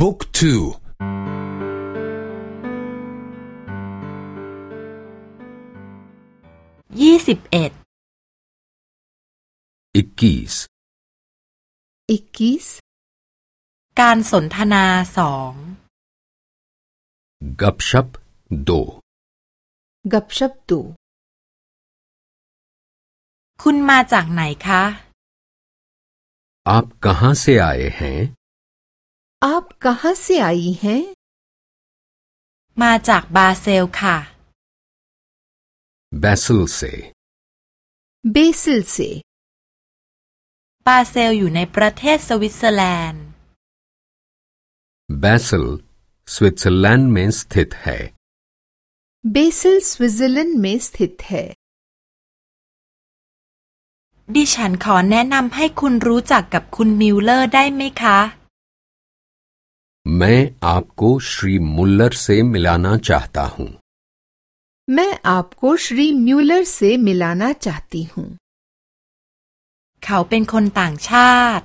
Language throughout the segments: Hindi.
บุ๊กทู ยี่สิบเอ็ด इक्कीस इक्कीस การสนทนาสอง गपशप दो गपशप दो คุณมาจากไหนคะ आप कहाँ से आए हैं आप कहाँ से आई हैं มาจากบาเซลค่ะ बैसल से बेसिल से บาเซลอยู่ในประเทศสวิตเซอร์แลนด์ बैसल स्विट्जरलैंड में स्थित है बेसिल स्विट्जरलैंड में स्थित है ดิฉันขอแนะนำให้คุณรู้จักกับคุณมิลเลอร์ได้ไหมคะ मैं आपको श्री मुल्लर से मिलाना चाहता हूँ मैं आपको श्री म्यूलर से मिलाना चाहती हूँ เขาเป็นคนต่างชาติ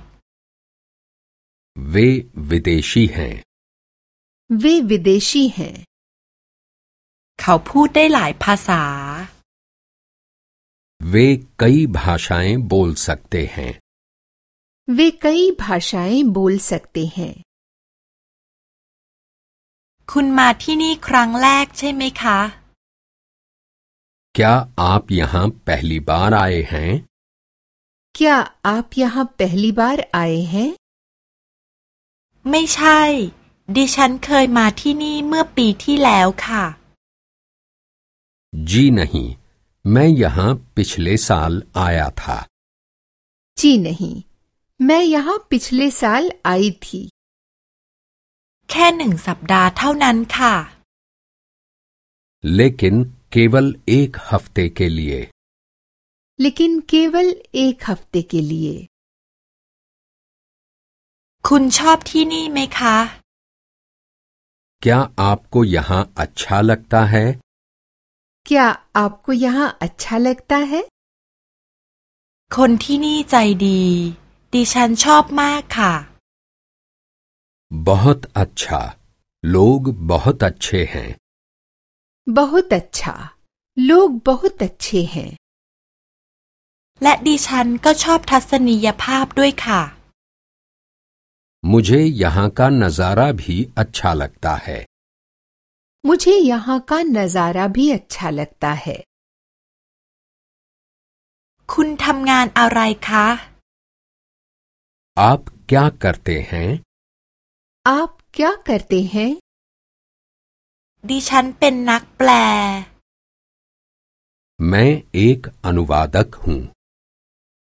वे विदेशी हैं वे विदेशी हैं เขาพูดได้หลายภาษา वे कई भाषाएं बोल सकते हैं वे कई भाषाएं बोल सकते हैं คุณมาที่นี่ครั้งแรกใช่ไหมคะ क्या आप यहाँ पहली बार आए हैं क्या आप यहाँ पहली बार आए हैं ไม่ใช่ ดิฉันเคยมาที่นี่เมื่อปีที่แล้วค่ะ जी नहीं मैं यहाँ पिछले साल आया था जी नहीं मैं यहाँ पिछले साल आई थी แค่หนึ่งสัปดาห์เท่านั้นค่ะ लेकिन केवल एक हफ्ते के लिए लेकिन केवल एक हफ्ते के लिए คุณชอบที่นี่ไหมคะ क्या आपको यहाँ अच्छा लगता है क्या आपको यहाँ अच्छा लगता है คนที่นี่ใจดี ดิฉันชอบมากค่ะ बहुत अच्छा लोग बहुत अच्छे हैं बहुत अच्छा लोग बहुत अच्छे हैं และดิฉันก็ชอบทัศนียภาพด้วยค่ะ मुझे यहाँ का नज़ारा भी अच्छा लगता है मुझे यहाँ का नजारा भी अच्छा लगता है คุณทำงานอะไรคะ आप क्या करते हैं आप क्या करते हैं ดิฉันเป็นนักแปล मैं एक अनुवादक हूँ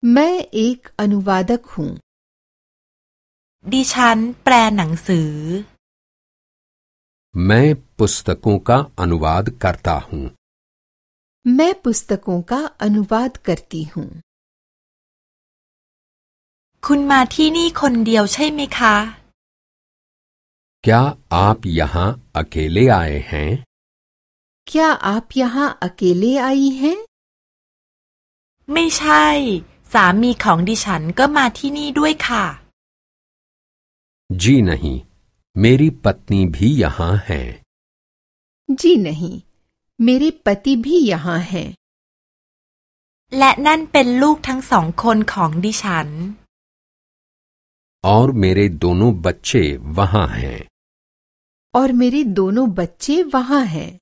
मैं एक अनुवादक हूँ ดิฉันแปลหนังสือ मैं पुस्तकों का अनुवाद करता हूँ मैं पुस्तकों का अनुवाद करती हूँ คุณมาที่นี่คนเดียวใช่ไหมคะ क्या आप यहाँ अकेले आए हैं क्या आप यहाँ अकेले आई हैं ไม่ใช่ สามีของดิฉันก็มาที่นี่ด้วยค่ะ जी नहीं मेरी पत्नी भी यहाँ है जी नहीं मेरे पति भी यहाँ हैं และนั่นเป็นลูกทั้งสองคนของดิฉัน और मेरे दोनों बच्चे वहाँ हैं और मेरे दोनों बच्चे वहाँ हैं।